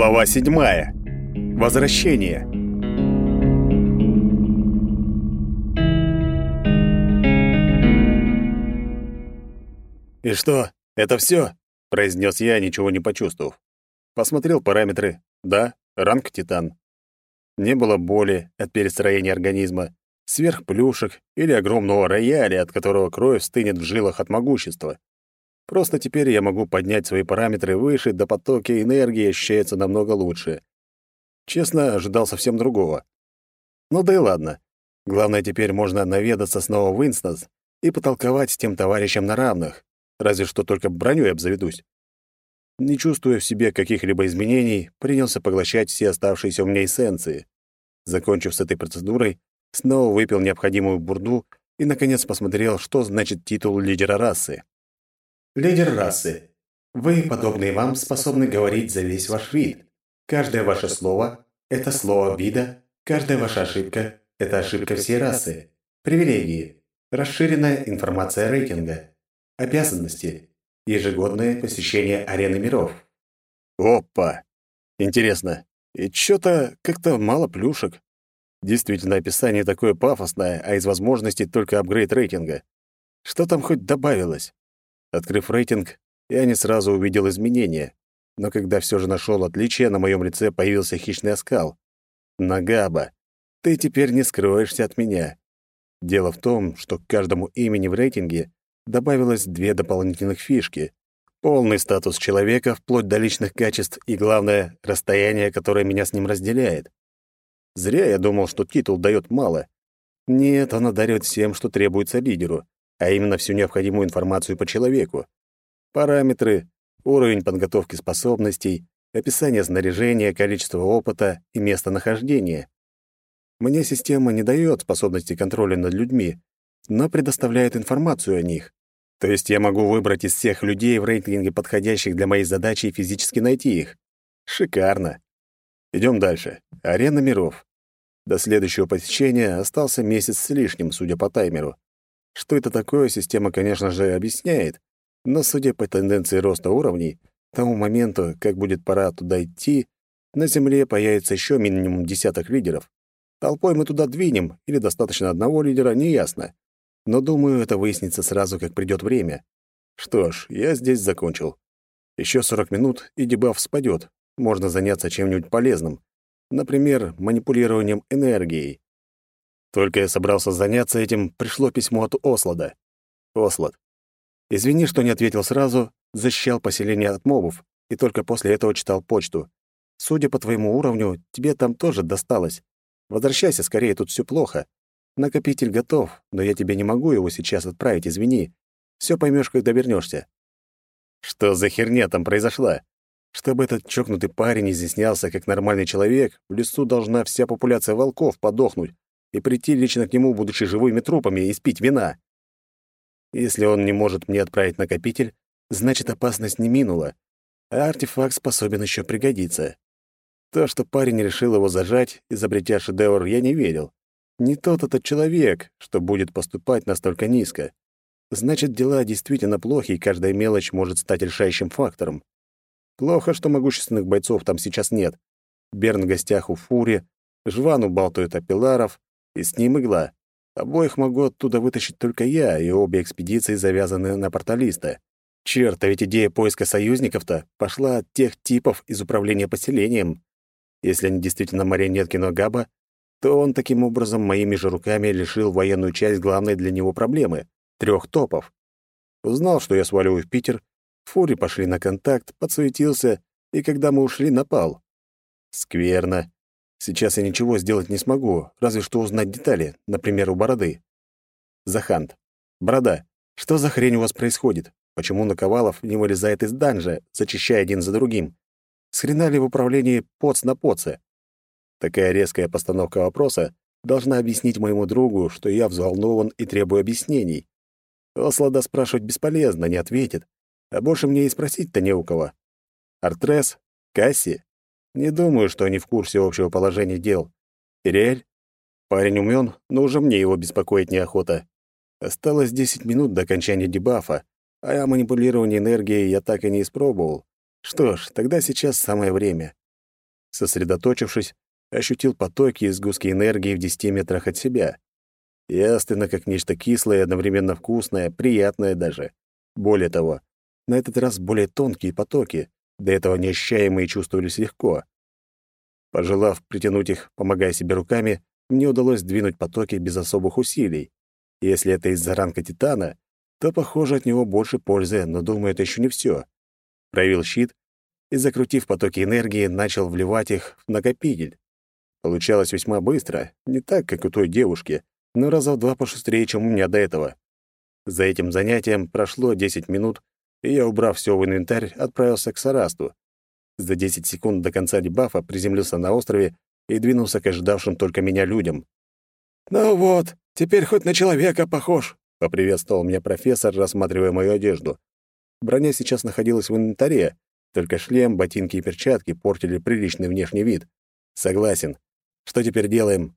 Глава седьмая. Возвращение. «И что, это все? произнес я, ничего не почувствовав. Посмотрел параметры. Да, ранг Титан. Не было боли от перестроения организма, сверхплюшек или огромного рояля, от которого кровь стынет в жилах от могущества. Просто теперь я могу поднять свои параметры выше, да потоки энергии ощущаются намного лучше. Честно, ожидал совсем другого. Ну да и ладно. Главное, теперь можно наведаться снова в instance и потолковать с тем товарищем на равных. Разве что только бронёй обзаведусь. Не чувствуя в себе каких-либо изменений, принялся поглощать все оставшиеся у меня эссенции. Закончив с этой процедурой, снова выпил необходимую бурду и, наконец, посмотрел, что значит титул лидера расы. Лидер расы. Вы, подобные вам, способны говорить за весь ваш вид. Каждое ваше слово – это слово вида, каждая ваша ошибка – это ошибка всей расы. Привилегии. Расширенная информация рейтинга. Обязанности. Ежегодное посещение арены миров. Опа! Интересно. И чё-то как-то мало плюшек. Действительно, описание такое пафосное, а из возможностей только апгрейд рейтинга. Что там хоть добавилось? Открыв рейтинг, я не сразу увидел изменения, но когда все же нашел отличия, на моем лице появился хищный оскал. «Нагаба, ты теперь не скроешься от меня». Дело в том, что к каждому имени в рейтинге добавилось две дополнительных фишки. Полный статус человека, вплоть до личных качеств и, главное, расстояние, которое меня с ним разделяет. Зря я думал, что титул дает мало. Нет, он одаривает всем, что требуется лидеру а именно всю необходимую информацию по человеку. Параметры, уровень подготовки способностей, описание снаряжения, количество опыта и местонахождения. Мне система не дает способности контроля над людьми, но предоставляет информацию о них. То есть я могу выбрать из всех людей в рейтинге подходящих для моей задачи и физически найти их. Шикарно. Идем дальше. Арена миров. До следующего посещения остался месяц с лишним, судя по таймеру. Что это такое, система, конечно же, объясняет, но, судя по тенденции роста уровней, к тому моменту, как будет пора туда идти, на Земле появится еще минимум десяток лидеров. Толпой мы туда двинем, или достаточно одного лидера, неясно. Но, думаю, это выяснится сразу, как придет время. Что ж, я здесь закончил. Еще 40 минут, и дебаф спадет. Можно заняться чем-нибудь полезным. Например, манипулированием энергией. Только я собрался заняться этим, пришло письмо от Ослада. Ослад. Извини, что не ответил сразу, защищал поселение от мобов, и только после этого читал почту. Судя по твоему уровню, тебе там тоже досталось. Возвращайся скорее, тут все плохо. Накопитель готов, но я тебе не могу его сейчас отправить, извини. Все поймешь, когда вернешься. Что за херня там произошла? Чтобы этот чокнутый парень изъяснялся как нормальный человек, в лесу должна вся популяция волков подохнуть, и прийти лично к нему, будучи живыми трупами, и спить вина. Если он не может мне отправить накопитель, значит, опасность не минула, а артефакт способен еще пригодиться. То, что парень решил его зажать, изобретя шедевр, я не верил. Не тот этот человек, что будет поступать настолько низко. Значит, дела действительно плохи, и каждая мелочь может стать решающим фактором. Плохо, что могущественных бойцов там сейчас нет. Берн в гостях у Фури, Жван убалтывает о Пиларов, и с ним игла. Обоих могу оттуда вытащить только я, и обе экспедиции завязаны на порталиста. Черт, а ведь идея поиска союзников-то пошла от тех типов из управления поселением. Если они действительно марионетки Ногаба, то он таким образом моими же руками лишил военную часть главной для него проблемы — трех топов. Узнал, что я сваливаю в Питер, фури пошли на контакт, подсуетился, и когда мы ушли, напал. Скверно. Сейчас я ничего сделать не смогу, разве что узнать детали, например, у бороды. Захант. Борода, что за хрень у вас происходит? Почему Наковалов не вылезает из данжа, зачищая один за другим? С хрена ли в управлении поц на поце? Такая резкая постановка вопроса должна объяснить моему другу, что я взволнован и требую объяснений. Ослада спрашивать бесполезно, не ответит. А больше мне и спросить-то не у кого. Артрес? Касси? Не думаю, что они в курсе общего положения дел. Ириэль? Парень умен, но уже мне его беспокоить неохота. Осталось 10 минут до окончания дебафа, а я манипулирование энергией я так и не испробовал. Что ж, тогда сейчас самое время. Сосредоточившись, ощутил потоки и сгустки энергии в десяти метрах от себя. Ясно, как нечто кислое, одновременно вкусное, приятное даже. Более того, на этот раз более тонкие потоки, до этого неощущаемые чувствовались легко. Пожелав притянуть их, помогая себе руками, мне удалось двинуть потоки без особых усилий. Если это из-за ранка Титана, то, похоже, от него больше пользы, но, думаю, это еще не все. Проявил щит и, закрутив потоки энергии, начал вливать их в накопитель. Получалось весьма быстро, не так, как у той девушки, но раза в два пошустрее, чем у меня до этого. За этим занятием прошло 10 минут, и я, убрав все в инвентарь, отправился к Сарасту. За 10 секунд до конца дебафа приземлился на острове и двинулся к ожидавшим только меня людям. «Ну вот, теперь хоть на человека похож», — поприветствовал меня профессор, рассматривая мою одежду. Броня сейчас находилась в инвентаре, только шлем, ботинки и перчатки портили приличный внешний вид. Согласен. Что теперь делаем?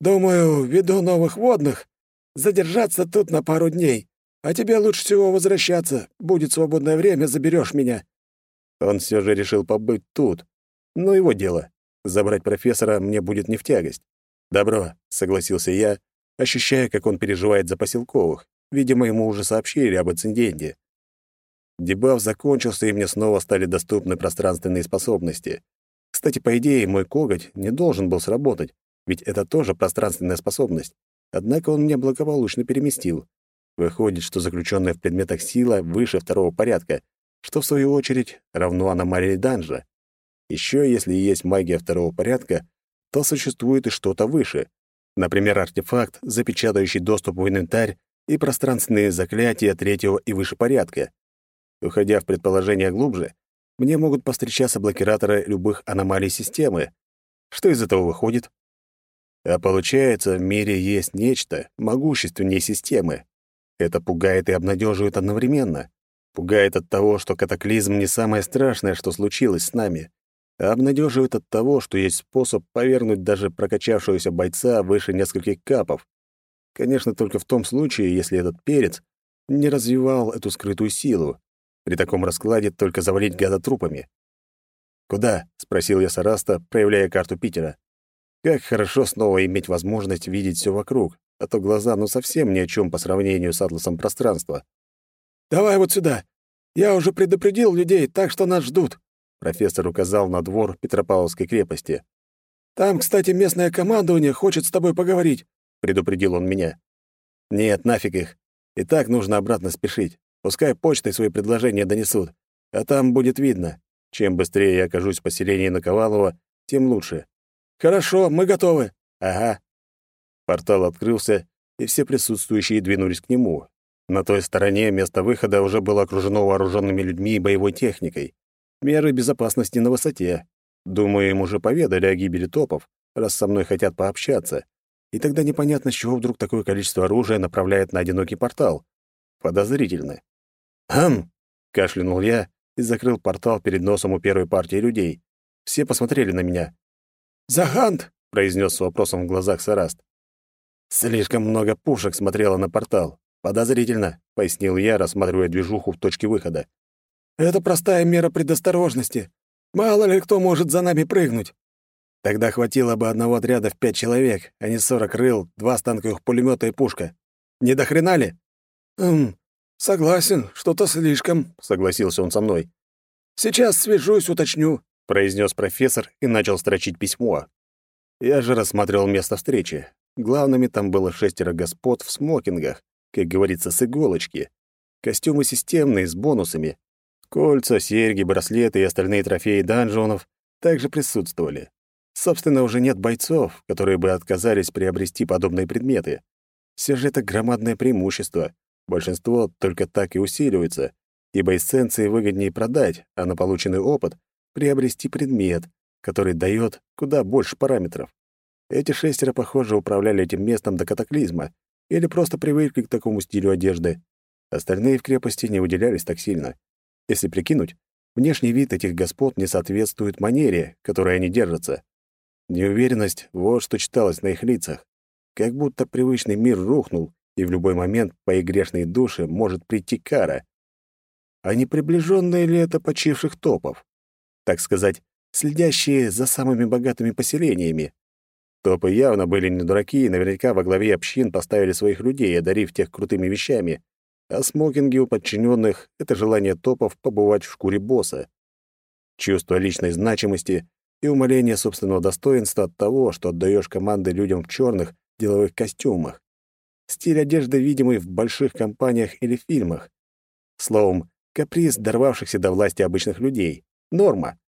Думаю, ввиду новых водных, задержаться тут на пару дней. А тебе лучше всего возвращаться. Будет свободное время, заберешь меня. Он все же решил побыть тут. Но его дело. Забрать профессора мне будет не в тягость. «Добро», — согласился я, ощущая, как он переживает за поселковых. Видимо, ему уже сообщили об инциденте. Дебаф закончился, и мне снова стали доступны пространственные способности. Кстати, по идее, мой коготь не должен был сработать, ведь это тоже пространственная способность. Однако он меня благополучно переместил. Выходит, что заключенная в предметах сила выше второго порядка, что, в свою очередь, равно аномалии данжа. Еще если есть магия второго порядка, то существует и что-то выше. Например, артефакт, запечатающий доступ в инвентарь и пространственные заклятия третьего и выше порядка. Уходя в предположение глубже, мне могут повстречаться блокираторы любых аномалий системы. Что из этого выходит? А получается, в мире есть нечто могущественнее системы. Это пугает и обнадеживает одновременно. Пугает от того, что катаклизм не самое страшное, что случилось с нами, а обнадеживает от того, что есть способ повернуть даже прокачавшегося бойца выше нескольких капов. Конечно, только в том случае, если этот перец не развивал эту скрытую силу. При таком раскладе только завалить гада трупами. «Куда?» — спросил я Сараста, проявляя карту Питера. «Как хорошо снова иметь возможность видеть все вокруг, а то глаза ну совсем ни о чем по сравнению с атласом пространства». «Давай вот сюда. Я уже предупредил людей, так что нас ждут», — профессор указал на двор Петропавловской крепости. «Там, кстати, местное командование хочет с тобой поговорить», — предупредил он меня. «Нет, нафиг их. И так нужно обратно спешить. Пускай почтой свои предложения донесут, а там будет видно. Чем быстрее я окажусь в поселении Наковалова, тем лучше. Хорошо, мы готовы. Ага. Портал открылся, и все присутствующие двинулись к нему. На той стороне место выхода уже было окружено вооруженными людьми и боевой техникой. Меры безопасности на высоте. Думаю, им уже поведали о гибели топов, раз со мной хотят пообщаться. И тогда непонятно, с чего вдруг такое количество оружия направляет на одинокий портал. Подозрительно. «Хм!» — кашлянул я и закрыл портал перед носом у первой партии людей. Все посмотрели на меня. «Захант!» — произнес с вопросом в глазах Сараст. «Слишком много пушек смотрело на портал. Подозрительно», — пояснил я, рассматривая движуху в точке выхода. «Это простая мера предосторожности. Мало ли кто может за нами прыгнуть». Тогда хватило бы одного отряда в пять человек, а не сорок рыл, два станковых пулемета и пушка. Не до? «Эм, «Согласен, что-то слишком», — согласился он со мной. «Сейчас свяжусь, уточню», — произнес профессор и начал строчить письмо. Я же рассматривал место встречи. Главными там было шестеро господ в смокингах, как говорится, с иголочки. Костюмы системные, с бонусами. Кольца, серьги, браслеты и остальные трофеи данжонов также присутствовали. Собственно, уже нет бойцов, которые бы отказались приобрести подобные предметы. Все же это громадное преимущество, Большинство только так и усиливается, ибо эссенции выгоднее продать, а на полученный опыт приобрести предмет, который дает куда больше параметров. Эти шестеро, похоже, управляли этим местом до катаклизма или просто привыкли к такому стилю одежды. Остальные в крепости не выделялись так сильно. Если прикинуть, внешний вид этих господ не соответствует манере, которой они держатся. Неуверенность — вот что читалось на их лицах. Как будто привычный мир рухнул, и в любой момент по их грешной душе может прийти кара. А не приближенные ли это почивших топов? Так сказать, следящие за самыми богатыми поселениями. Топы явно были не дураки, и наверняка во главе общин поставили своих людей, одарив тех крутыми вещами. А смокинги у подчиненных — это желание топов побывать в шкуре босса. Чувство личной значимости и умаление собственного достоинства от того, что отдаешь команды людям в черных деловых костюмах. Стиль одежды, видимый в больших компаниях или фильмах. Словом, каприз дорвавшихся до власти обычных людей. Норма.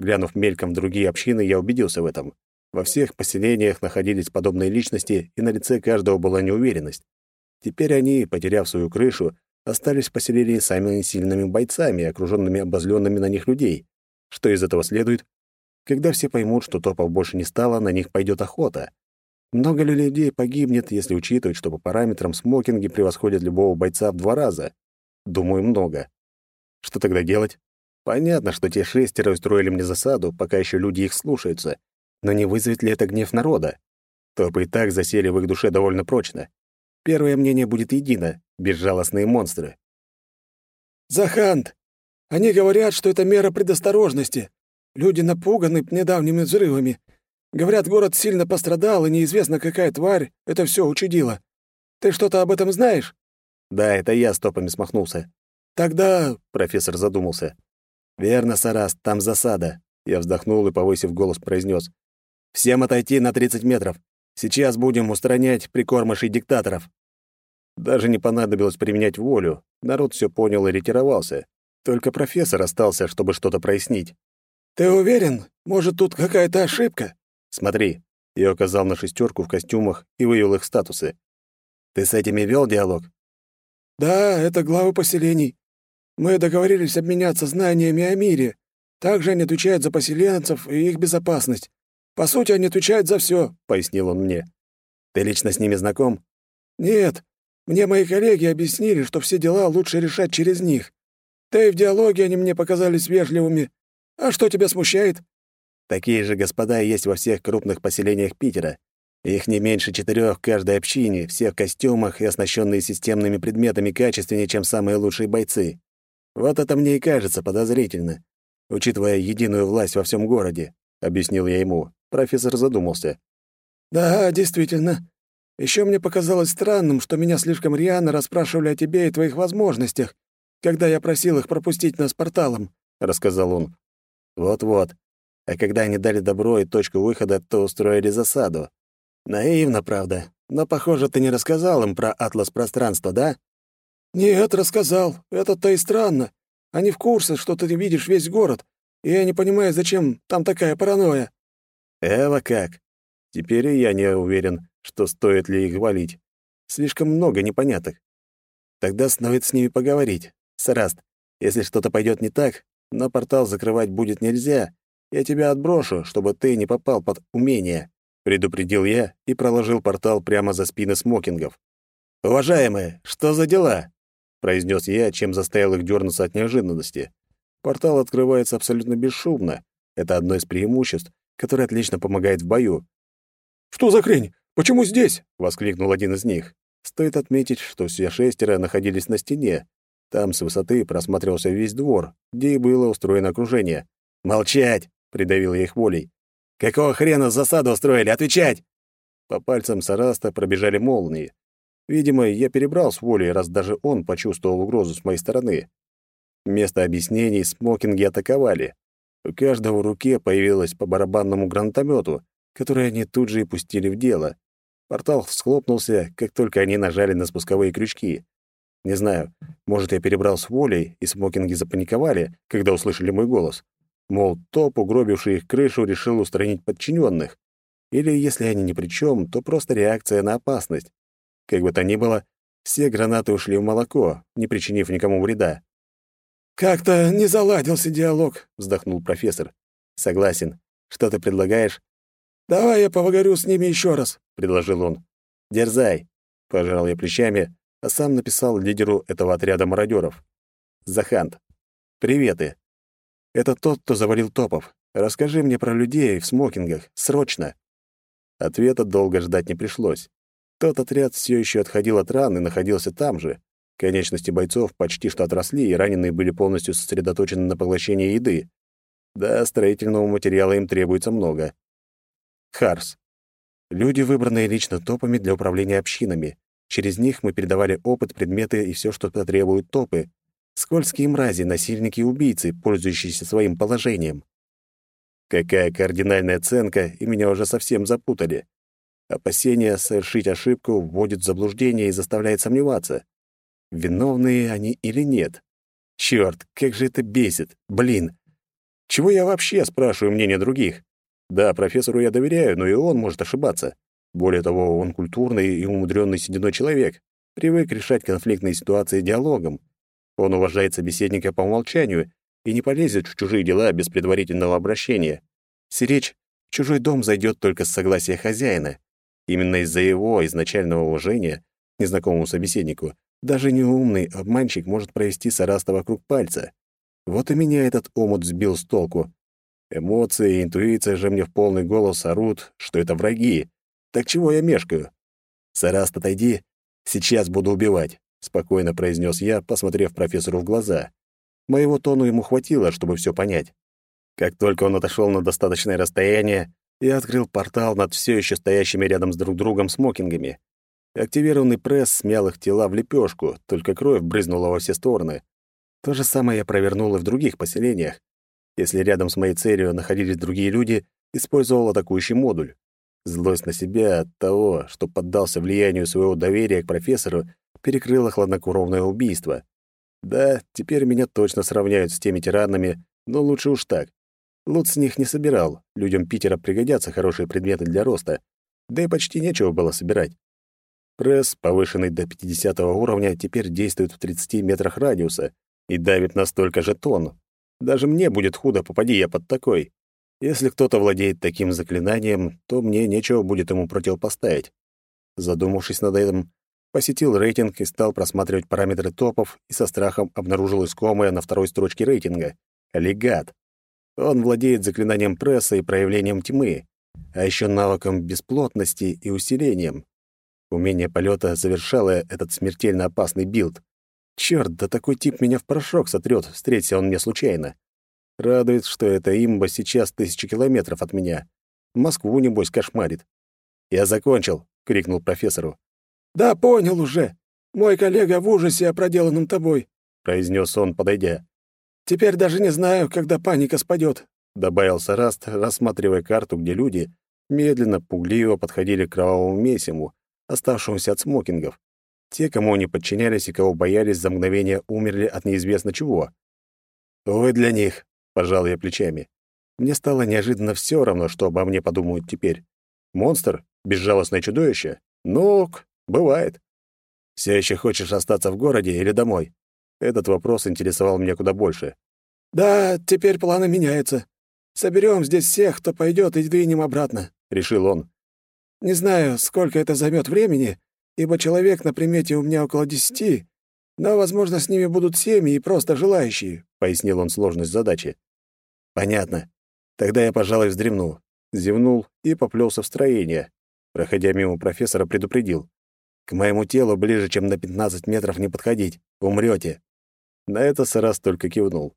Глянув мельком в другие общины, я убедился в этом. Во всех поселениях находились подобные личности, и на лице каждого была неуверенность. Теперь они, потеряв свою крышу, остались в поселении самыми сильными бойцами, окруженными обозленными на них людей. Что из этого следует? Когда все поймут, что топов больше не стало, на них пойдет охота. Много ли людей погибнет, если учитывать, что по параметрам смокинги превосходят любого бойца в два раза? Думаю, много. Что тогда делать? Понятно, что те шестеро устроили мне засаду, пока еще люди их слушаются. Но не вызовет ли это гнев народа? Топы и так засели в их душе довольно прочно. Первое мнение будет едино — безжалостные монстры. «Захант! Они говорят, что это мера предосторожности. Люди напуганы недавними взрывами. Говорят, город сильно пострадал, и неизвестно, какая тварь это все учудила. Ты что-то об этом знаешь?» «Да, это я стопами смахнулся». «Тогда...» — профессор задумался. «Верно, Сарас, там засада». Я вздохнул и, повысив голос, произнес. «Всем отойти на 30 метров. Сейчас будем устранять прикормышей диктаторов». Даже не понадобилось применять волю. Народ все понял и ретировался. Только профессор остался, чтобы что-то прояснить. «Ты уверен? Может, тут какая-то ошибка?» «Смотри». Я указал на шестерку в костюмах и вывел их статусы. «Ты с этими вел диалог?» «Да, это главы поселений. Мы договорились обменяться знаниями о мире. Также они отвечают за поселенцев и их безопасность. По сути, они отвечают за все, пояснил он мне. «Ты лично с ними знаком?» «Нет. Мне мои коллеги объяснили, что все дела лучше решать через них. Да и в диалоге они мне показались вежливыми. А что тебя смущает?» «Такие же господа есть во всех крупных поселениях Питера. Их не меньше четырех в каждой общине, все в костюмах и оснащенные системными предметами качественнее, чем самые лучшие бойцы. Вот это мне и кажется подозрительно, учитывая единую власть во всем городе», — объяснил я ему. Профессор задумался. «Да, действительно. Еще мне показалось странным, что меня слишком рьяно расспрашивали о тебе и твоих возможностях, когда я просил их пропустить нас порталом», — рассказал он. «Вот-вот. А когда они дали добро и точку выхода, то устроили засаду. Наивно, правда. Но, похоже, ты не рассказал им про атлас пространства, да?» «Нет, рассказал. Это-то и странно. Они в курсе, что ты видишь весь город, и я не понимаю, зачем там такая паранойя». «Эва как? Теперь и я не уверен, что стоит ли их хвалить. Слишком много непоняток. Тогда стоит с ними поговорить. Сараст, если что-то пойдет не так, но портал закрывать будет нельзя, я тебя отброшу, чтобы ты не попал под умение», — предупредил я и проложил портал прямо за спины смокингов. «Уважаемые, что за дела?» — произнес я, чем заставил их дернуться от неожиданности. Портал открывается абсолютно бесшумно. Это одно из преимуществ, которое отлично помогает в бою. «Что за хрень? Почему здесь?» — воскликнул один из них. Стоит отметить, что все шестеро находились на стене. Там с высоты просматривался весь двор, где и было устроено окружение. «Молчать!» — придавил я их волей. «Какого хрена засаду устроили? Отвечать!» По пальцам Сараста пробежали молнии. Видимо, я перебрал с волей, раз даже он почувствовал угрозу с моей стороны. Вместо объяснений смокинги атаковали. У каждого в руке появилось по барабанному гранатомету, который они тут же и пустили в дело. Портал схлопнулся, как только они нажали на спусковые крючки. Не знаю, может, я перебрал с волей, и смокинги запаниковали, когда услышали мой голос. Мол, топ, угробивший их крышу, решил устранить подчиненных. Или, если они ни при чем, то просто реакция на опасность. Как бы то ни было, все гранаты ушли в молоко, не причинив никому вреда. «Как-то не заладился диалог», — вздохнул профессор. «Согласен. Что ты предлагаешь?» «Давай я поговорю с ними еще раз», — предложил он. «Дерзай», — пожал я плечами, а сам написал лидеру этого отряда мародеров. «Захант, приветы. Это тот, кто завалил топов. Расскажи мне про людей в смокингах, срочно». Ответа долго ждать не пришлось. Тот отряд все еще отходил от ран и находился там же. Конечности бойцов почти что отросли, и раненые были полностью сосредоточены на поглощении еды. Да, строительного материала им требуется много. Харс. Люди, выбранные лично топами для управления общинами. Через них мы передавали опыт, предметы и все, что потребуют топы. Скользкие мрази, насильники и убийцы, пользующиеся своим положением. Какая кардинальная оценка, и меня уже совсем запутали. Опасение совершить ошибку вводит в заблуждение и заставляет сомневаться. Виновные они или нет? Чёрт, как же это бесит! Блин! Чего я вообще спрашиваю мнение других? Да, профессору я доверяю, но и он может ошибаться. Более того, он культурный и умудренный сединой человек, привык решать конфликтные ситуации диалогом. Он уважает собеседника по умолчанию и не полезет в чужие дела без предварительного обращения. Сиречь в чужой дом зайдет только с согласия хозяина. Именно из-за его изначального уважения незнакомому собеседнику даже неумный обманщик может провести Сараста вокруг пальца. Вот и меня этот омут сбил с толку. Эмоции и интуиция же мне в полный голос орут, что это враги, так чего я мешкаю? Сараст, отойди. Сейчас буду убивать, спокойно произнес я, посмотрев профессору в глаза. Моего тону ему хватило, чтобы все понять. Как только он отошел на достаточное расстояние, я открыл портал над все еще стоящими рядом с друг другом смокингами. Активированный пресс смял их тела в лепешку, только кровь брызнула во все стороны. То же самое я провернул и в других поселениях. Если рядом с моей целью находились другие люди, использовал атакующий модуль. Злость на себя от того, что поддался влиянию своего доверия к профессору, перекрыла хладнокровное убийство. Да, теперь меня точно сравняют с теми тиранами, но лучше уж так. Лут с них не собирал, людям Питера пригодятся хорошие предметы для роста, да и почти нечего было собирать. Пресс, повышенный до 50 уровня, теперь действует в 30 метрах радиуса и давит на столько же тонн. Даже мне будет худо, попади я под такой. Если кто-то владеет таким заклинанием, то мне нечего будет ему противопоставить. Задумавшись над этим, посетил рейтинг и стал просматривать параметры топов и со страхом обнаружил искомое на второй строчке рейтинга — легат. Он владеет заклинанием пресса и проявлением тьмы, а еще навыком бесплотности и усилением. Умение полета завершало этот смертельно опасный build. Черт, да такой тип меня в порошок сотрет, встретился он мне случайно. Радует, что эта имба сейчас тысячи километров от меня. Москву, небось, кошмарит. «Я закончил», — крикнул профессору. «Да, понял уже. Мой коллега в ужасе о проделанном тобой», — произнес он, подойдя. «Теперь даже не знаю, когда паника спадет», — добавил Сараст, рассматривая карту, где люди медленно, пугливо подходили к кровавому месиву, оставшемуся от смокингов. Те, кому они подчинялись и кого боялись, за мгновение умерли от неизвестно чего. «Вы для них», Пожал я плечами. Мне стало неожиданно все равно, что обо мне подумают теперь. Монстр? Безжалостное чудовище? Ну, бывает. Все еще хочешь остаться в городе или домой? Этот вопрос интересовал меня куда больше. Да, теперь планы меняются. Соберем здесь всех, кто пойдет, и двинем обратно, решил он. Не знаю, сколько это займет времени, ибо человек на примете у меня около десяти, но, возможно, с ними будут семьи и просто желающие, пояснил он сложность задачи. Понятно. Тогда я, пожалуй, вздремну. Зевнул и поплелся в строение. Проходя мимо профессора, предупредил. К моему телу ближе, чем на 15 метров не подходить. Умрете. На это Сарас только кивнул.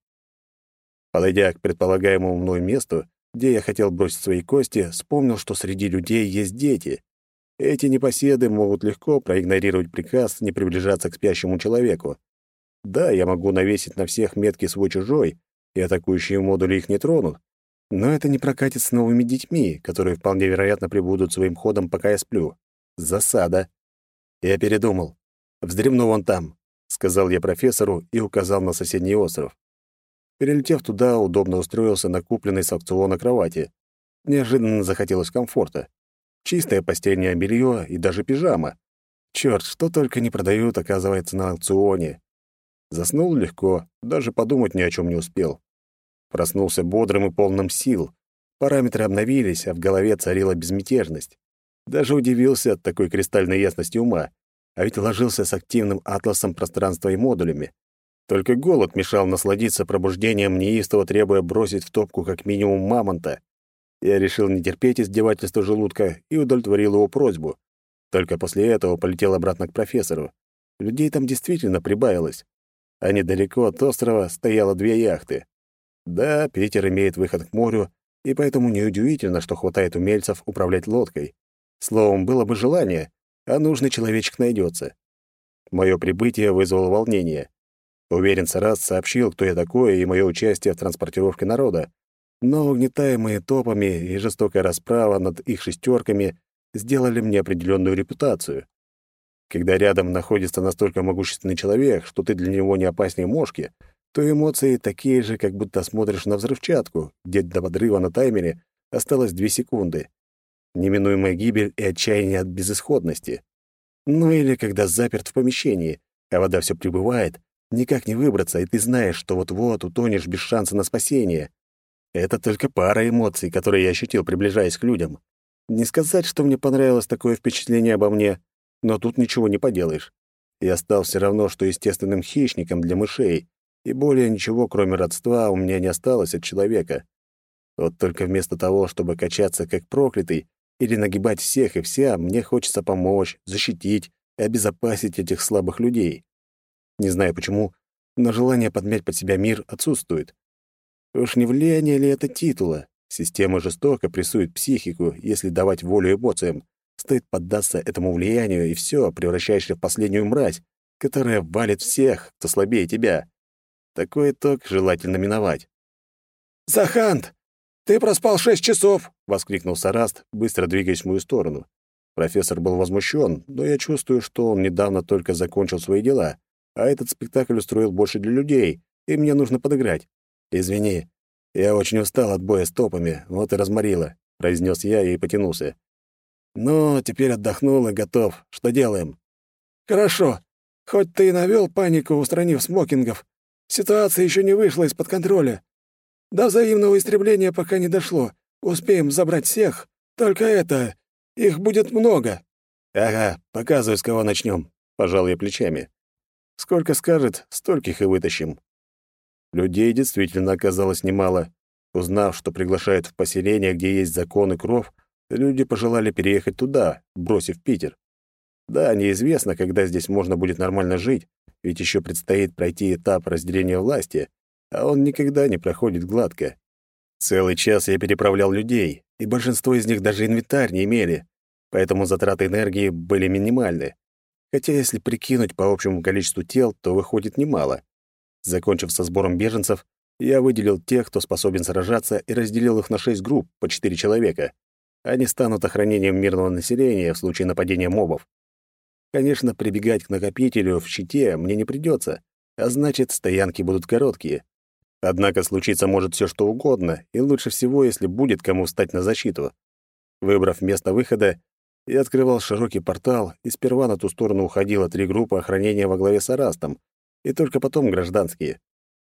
Подойдя к предполагаемому мной месту, где я хотел бросить свои кости, вспомнил, что среди людей есть дети. Эти непоседы могут легко проигнорировать приказ не приближаться к спящему человеку. Да, я могу навесить на всех метки свой-чужой, и атакующие модули их не тронут. Но это не прокатит с новыми детьми, которые вполне вероятно прибудут своим ходом, пока я сплю. Засада. Я передумал. Вздремну вон там, сказал я профессору и указал на соседний остров. Перелетев туда, удобно устроился на купленной с аукциона кровати. Неожиданно захотелось комфорта. Чистое постельное белье и даже пижама. Черт, что только не продают, оказывается, на аукционе. Заснул легко, даже подумать ни о чем не успел. Проснулся бодрым и полным сил. Параметры обновились, а в голове царила безмятежность. Даже удивился от такой кристальной ясности ума, а ведь ложился с активным атласом пространства и модулями. Только голод мешал насладиться пробуждением, неистово требуя бросить в топку как минимум мамонта. Я решил не терпеть издевательства желудка и удовлетворил его просьбу. Только после этого полетел обратно к профессору. Людей там действительно прибавилось. А недалеко от острова стояло две яхты. Да, Питер имеет выход к морю, и поэтому неудивительно, что хватает умельцев управлять лодкой. Словом, было бы желание, а нужный человечек найдется. Мое прибытие вызвало волнение. Уверен, Сарас сообщил, кто я такой, и мое участие в транспортировке народа. Но угнетаемые топами и жестокая расправа над их шестерками сделали мне определенную репутацию. Когда рядом находится настолько могущественный человек, что ты для него не опаснее мошки, то эмоции такие же, как будто смотришь на взрывчатку, где до подрыва на таймере осталось две секунды. Неминуемая гибель и отчаяние от безысходности. Ну или когда заперт в помещении, а вода все прибывает, никак не выбраться, и ты знаешь, что вот-вот утонешь без шанса на спасение. Это только пара эмоций, которые я ощутил, приближаясь к людям. Не сказать, что мне понравилось такое впечатление обо мне, но тут ничего не поделаешь. Я стал все равно, что естественным хищником для мышей, и более ничего, кроме родства, у меня не осталось от человека. Вот только вместо того, чтобы качаться как проклятый или нагибать всех и вся, мне хочется помочь, защитить и обезопасить этих слабых людей. Не знаю почему, но желание подмять под себя мир отсутствует. Уж не влияние ли это титула? Система жестоко прессует психику, если давать волю эмоциям. Стоит поддаться этому влиянию, и все, превращаешься в последнюю мразь, которая валит всех, кто слабее тебя. Такой итог желательно миновать. «Захант, ты проспал шесть часов!» — воскликнул Сараст, быстро двигаясь в мою сторону. Профессор был возмущен, но я чувствую, что он недавно только закончил свои дела, а этот спектакль устроил больше для людей, и мне нужно подыграть. «Извини, я очень устал от боя с топами, вот и разморило», — произнес я и потянулся. «Ну, теперь отдохнул и готов. Что делаем?» «Хорошо. Хоть ты и навёл панику, устранив смокингов, ситуация еще не вышла из-под контроля. До взаимного истребления пока не дошло. Успеем забрать всех. Только это... Их будет много». «Ага, показывай, с кого начнем. пожал я плечами. «Сколько скажет, стольких и вытащим». Людей действительно оказалось немало. Узнав, что приглашают в поселение, где есть закон и кровь, люди пожелали переехать туда, бросив Питер. Да, неизвестно, когда здесь можно будет нормально жить, ведь еще предстоит пройти этап разделения власти, а он никогда не проходит гладко. Целый час я переправлял людей, и большинство из них даже инвентарь не имели, поэтому затраты энергии были минимальны. Хотя если прикинуть по общему количеству тел, то выходит немало. Закончив со сбором беженцев, я выделил тех, кто способен сражаться, и разделил их на шесть групп, по четыре человека. Они станут охранением мирного населения в случае нападения мобов. Конечно, прибегать к накопителю в щите мне не придется, а значит, стоянки будут короткие. Однако случиться может все что угодно, и лучше всего, если будет кому встать на защиту. Выбрав место выхода, я открывал широкий портал, и сперва на ту сторону уходило три группы охранения во главе с Арастом, и только потом гражданские.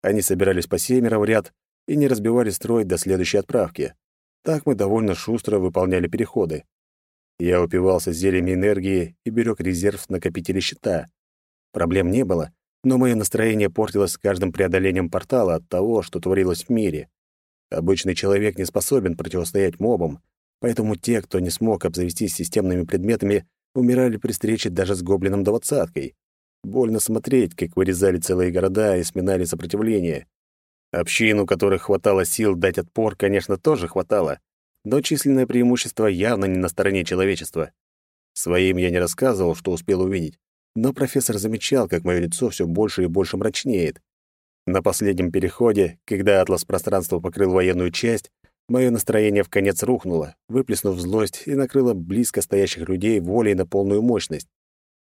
Они собирались по семеро в ряд и не разбивали строй до следующей отправки. Так мы довольно шустро выполняли переходы. Я упивался зельями энергии и берег резерв накопителя щита. Проблем не было, но мое настроение портилось с каждым преодолением портала от того, что творилось в мире. Обычный человек не способен противостоять мобам, поэтому те, кто не смог обзавестись системными предметами, умирали при встрече даже с гоблином-двадцаткой. Больно смотреть, как вырезали целые города и сминали сопротивление. Общин, у которых хватало сил дать отпор, конечно, тоже хватало, но численное преимущество явно не на стороне человечества. Своим я не рассказывал, что успел увидеть, но профессор замечал, как мое лицо все больше и больше мрачнеет. На последнем переходе, когда атлас пространства покрыл военную часть, мое настроение в конец рухнуло, выплеснув злость и накрыло близко стоящих людей волей на полную мощность.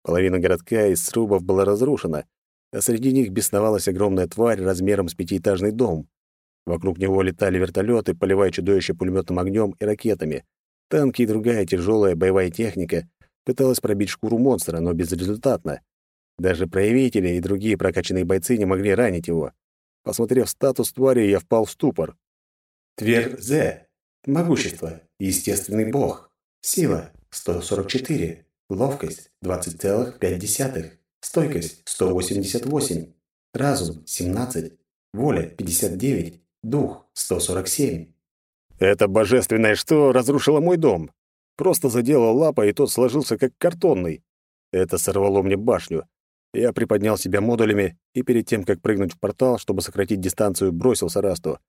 Половина городка из срубов была разрушена, а среди них бесновалась огромная тварь размером с пятиэтажный дом. Вокруг него летали вертолеты, поливая чудовище пулеметным огнем и ракетами. Танки и другая тяжелая боевая техника пыталась пробить шкуру монстра, но безрезультатно. Даже проявители и другие прокачанные бойцы не могли ранить его. Посмотрев статус твари, я впал в ступор. Твер З. Могущество. Естественный бог. Сила. 144. Ловкость – 20,5. Стойкость – 188. Разум – 17. Воля – 59. Дух – 147. Это божественное что разрушило мой дом. Просто задело лапа, и тот сложился как картонный. Это сорвало мне башню. Я приподнял себя модулями и перед тем, как прыгнуть в портал, чтобы сократить дистанцию, бросился Расту.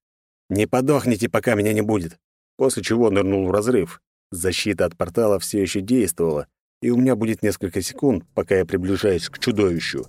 Не подохните, пока меня не будет. После чего нырнул в разрыв. Защита от портала все еще действовала, и у меня будет несколько секунд, пока я приближаюсь к чудовищу.